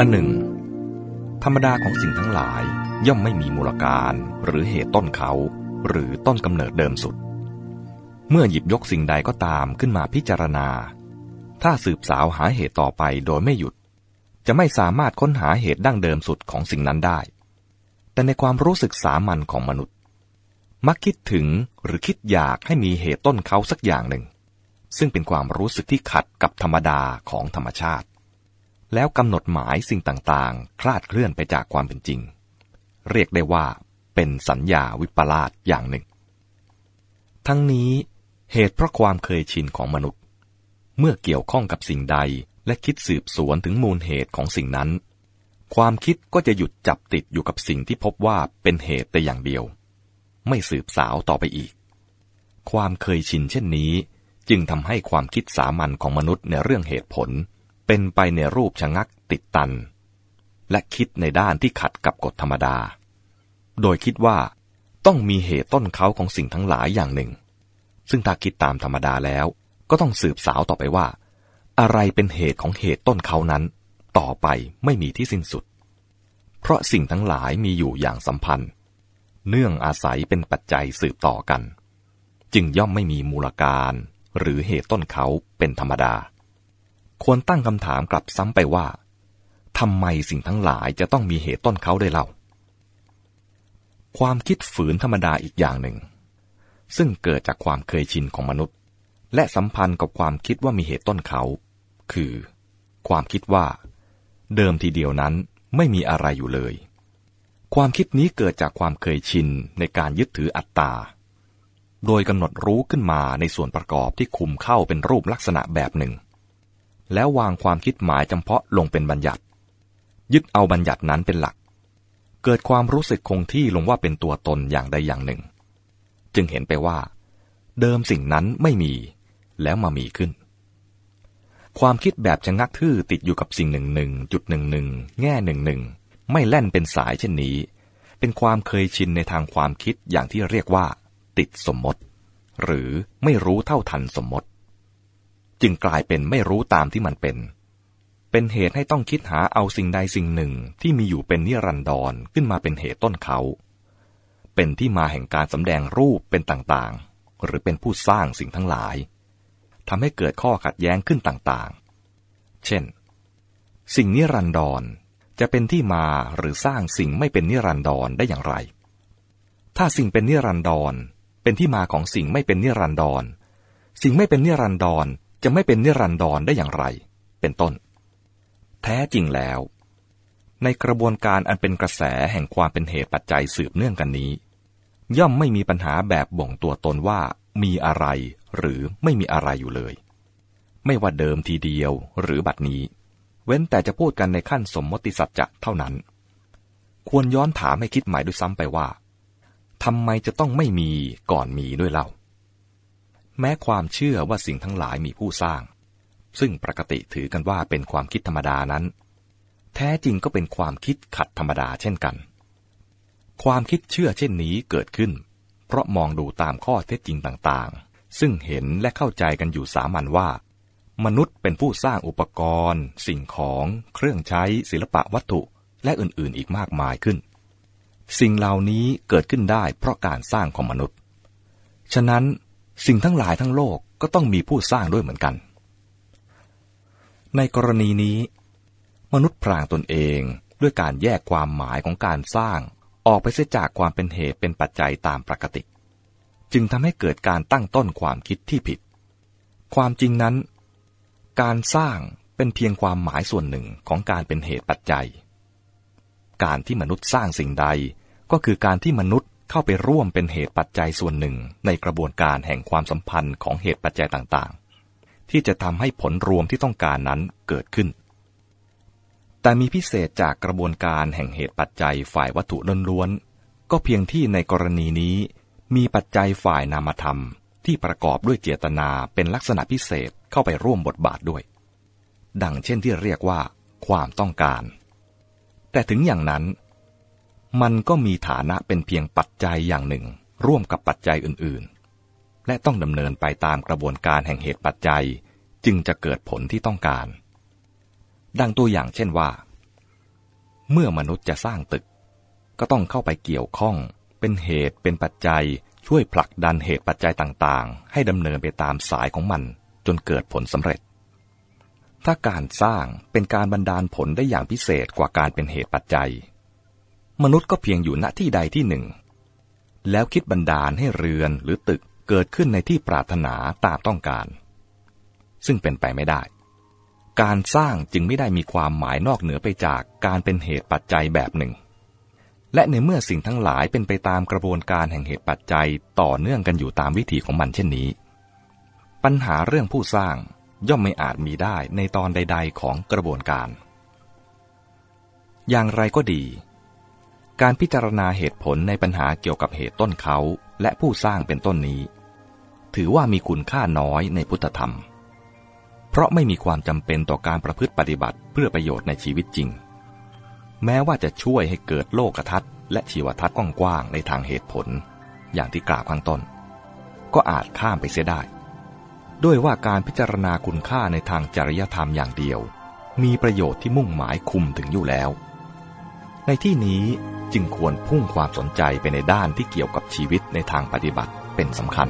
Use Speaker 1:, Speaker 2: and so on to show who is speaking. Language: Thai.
Speaker 1: อันหนึ่ง ธรรมดาของสิ่งทั้งหลายย่อมไม่มีมูลการหรือเหตุต้นเขา หรือต้นกำเนิดเดิมสุด เมื่อหยิบยกสิ่งใดก็ตามขึ้นมาพิจารณา ถ้าสืบสาวหาเหตุต่อไปโดยไม่หยุด จะไม่สามารถค้นหาเหตุดั้งเดิมสุดของสิ่งนั้นได้ แต่ในความรู้สึกสามัญของมนุษย์ มักคิดถึงหรือคิดอยากให้มีเหตุต้นเขาสักอย่างหนึ่ง ซึ่งเป็นความรู้สึกที่ขัดกับธรรมดาของธรรมชาติ แล้วกำหนดหมายสิ่งต่างๆ คลาดเคลื่อนไปจากความเป็นจริง เรียกได้ว่าเป็นสัญญาวิปลาสอย่างหนึ่ง ทั้งนี้เหตุเพราะความเคยชินของมนุษย์ เมื่อเกี่ยวข้องกับสิ่งใดและคิดสืบสวนถึงมูลเหตุของสิ่งนั้น ความคิดก็จะหยุดจับติดอยู่กับสิ่งที่พบว่าเป็นเหตุแต่อย่างเดียว ไม่สืบสาวต่อไปอีก ความเคยชินเช่นนี้ จึงทำให้ความคิดสามัญของมนุษย์ในเรื่องเหตุผล เป็นไปในรูปชะงักติดตัน และคิดในด้านที่ขัดกับกฎธรรมดา โดยคิดว่าต้องมีเหตุต้นเขาของสิ่งทั้งหลายอย่างหนึ่ง ซึ่งถ้าคิดตามธรรมดาแล้ว ก็ต้องสืบสาวต่อไปว่า อะไรเป็นเหตุของเหตุต้นเขานั้น ต่อไปไม่มีที่สิ้นสุด เพราะสิ่งทั้งหลายมีอยู่อย่างสัมพันธ์ เนื่องอาศัยเป็นปัจจัยสืบต่อกัน จึงย่อมไม่มีมูลการหรือเหตุต้นเขาเป็นธรรมดา ควรตั้งคำถามกลับซ้ำไปว่าทำไมสิ่งทั้งหลายจะต้องมีเหตุต้นเขาด้วยเล่า ความคิดฝืนธรรมดาอีกอย่างหนึ่ง ซึ่งเกิดจากความเคยชินของมนุษย์ และสัมพันธ์กับความคิดว่ามีเหตุต้นเขา คือ ความคิดว่า เดิมทีเดียวนั้นไม่มีอะไรอยู่เลย ความคิดนี้เกิดจากความเคยชินในการยึดถืออัตตา โดยกำหนดรู้ขึ้นมาในส่วนประกอบที่คุมเข้าเป็นรูปลักษณะแบบหนึ่ง แล้ววางความคิดหมายจำเพาะลงเป็นบัญญัติ ยึดเอาบัญญัตินั้นเป็นหลัก เกิดความรู้สึกคงที่ลงว่าเป็นตัวตนอย่างใดอย่างหนึ่ง จึงเห็นไปว่า เดิมสิ่งนั้นไม่มี แล้วมามีขึ้น ความคิดแบบชะงักทื่อติดอยู่กับสิ่งหนึ่งหนึ่งจุดหนึ่งหนึ่งแง่หนึ่งหนึ่งไม่แล่นเป็นสายเช่นนี้ เป็นความเคยชินในทางความคิดอย่างที่เรียกว่า ติดสมมติ หรือไม่รู้เท่าทันสมมติ จึงกลายเป็นไม่รู้ตามที่มันเป็น เป็นเหตุให้ต้องคิดหาเอาสิ่งใดสิ่งหนึ่งที่มีอยู่เป็นนิรันดรขึ้นมาเป็นเหตุต้นเขา เป็นที่มาแห่งการสำแดงรูปเป็นต่างๆ หรือเป็นผู้สร้างสิ่งทั้งหลายทำให้เกิดข้อขัดแย้งขึ้นต่างๆ เช่น สิ่งนิรันดรจะเป็นที่มาหรือสร้างสิ่งไม่เป็นนิรันดรได้อย่างไร ถ้าสิ่งเป็นนิรันดรเป็นที่มาของสิ่งไม่เป็นนิรันดรสิ่งไม่เป็นนิรันดร จะไม่เป็นนิรันดรได้อย่างไร เป็นต้น แท้จริงแล้ว ในกระบวนการอันเป็นกระแสแห่งความเป็นเหตุปัจจัยสืบเนื่องกันนี้ ย่อมไม่มีปัญหาแบบบ่งตัวตนว่ามีอะไรหรือไม่มีอะไรอยู่เลย ไม่ว่าเดิมทีเดียวหรือบัดนี้ เว้นแต่จะพูดกันในขั้นสมมติสัจจะเท่านั้น ควรย้อนถามให้คิดหมายด้วยซ้ำไปว่าทำไมจะต้องไม่มีก่อนมีด้วยเล่า แม้ความเชื่อว่าสิ่งทั้งหลายมีผู้สร้าง ซึ่งปกติถือกันว่าเป็นความคิดธรรมดานั้น แท้จริงก็เป็นความคิดขัดธรรมดาเช่นกัน ความคิดเชื่อเช่นนี้เกิดขึ้น เพราะมองดูตามข้อเท็จจริงต่างๆ ซึ่งเห็นและเข้าใจกันอยู่สามัญว่า มนุษย์เป็นผู้สร้างอุปกรณ์ สิ่งของ เครื่องใช้ ศิลปะวัตถุ และอื่นๆ อีกมากมายขึ้น สิ่งเหล่านี้เกิดขึ้นได้เพราะการสร้างของมนุษย์ ฉะนั้น สิ่งทั้งหลายทั้งโลกก็ต้องมีผู้สร้างด้วยเหมือนกัน ในกรณีนี้ มนุษย์พรางตนเองด้วยการแยกความหมายของการสร้างออกไปเสียจากความเป็นเหตุเป็นปัจจัยตามปกติ จึงทำให้เกิดการตั้งต้นความคิดที่ผิด ความจริงนั้น การสร้างเป็นเพียงความหมายส่วนหนึ่งของการเป็นเหตุปัจจัย การที่มนุษย์สร้างสิ่งใดก็คือการที่มนุษย์ เข้าไปร่วมเป็นเหตุปัจจัยส่วนหนึ่งในกระบวนการแห่งความสัมพันธ์ของเหตุปัจจัยต่างๆ ที่จะทำให้ผลรวมที่ต้องการนั้นเกิดขึ้น แต่มีพิเศษจากกระบวนการแห่งเหตุปัจจัยฝ่ายวัตถุล้วนๆ ก็เพียงที่ในกรณีนี้ มีปัจจัยฝ่ายนามธรรม ที่ประกอบด้วยเจตนาเป็นลักษณะพิเศษเข้าไปร่วมบทบาทด้วย ดังเช่นที่เรียกว่า ความต้องการ แต่ถึงอย่างนั้น มันก็มีฐานะเป็นเพียงปัจจัยอย่างหนึ่ง ร่วมกับปัจจัยอื่นๆ และต้องดำเนินไปตามกระบวนการแห่งเหตุปัจจัย จึงจะเกิดผลที่ต้องการ ดังตัวอย่างเช่นว่า เมื่อมนุษย์จะสร้างตึก ก็ต้องเข้าไปเกี่ยวข้อง เป็นเหตุเป็นปัจจัยช่วยผลักดันเหตุปัจจัยต่างๆ ให้ดำเนินไปตามสายของมัน จนเกิดผลสำเร็จ ถ้าการสร้างเป็นการบันดาลผลได้อย่างพิเศษกว่าการเป็นเหตุปัจจัย มนุษย์ก็เพียงอยู่ณที่ใดที่หนึ่ง แล้วคิดบันดาลให้เรือนหรือตึกเกิดขึ้นในที่ปรารถนาตามต้องการ ซึ่งเป็นไปไม่ได้ การสร้างจึงไม่ได้มีความหมายนอกเหนือไปจากการเป็นเหตุปัจจัยแบบหนึ่ง และในเมื่อสิ่งทั้งหลายเป็นไปตามกระบวนการแห่งเหตุปัจจัยต่อเนื่องกันอยู่ตามวิถีของมันเช่นนี้ ปัญหาเรื่องผู้สร้างย่อมไม่อาจมีได้ในตอนใด ๆ ของกระบวนการ อย่างไรก็ดี การพิจารณาเหตุผลในปัญหาเกี่ยวกับเหตุต้นเขา และผู้สร้างเป็นต้นนี้ ถือว่ามีคุณค่าน้อยในพุทธธรรม เพราะไม่มีความจำเป็นต่อการประพฤติปฏิบัติเพื่อประโยชน์ในชีวิตจริง แม้ว่าจะช่วยให้เกิดโลกทัศน์และชีวทัศน์กว้างๆในทางเหตุผล อย่างที่กล่าวข้างต้น ก็อาจข้ามไปเสียได้ ด้วยว่าการพิจารณาคุณค่าในทางจริยธรรมอย่างเดียว มีประโยชน์ที่มุ่งหมายคุมถึงอยู่แล้ว ในที่นี้จึงควรพุ่งความสนใจไปในด้านที่เกี่ยวกับชีวิตในทางปฏิบัติเป็นสำคัญ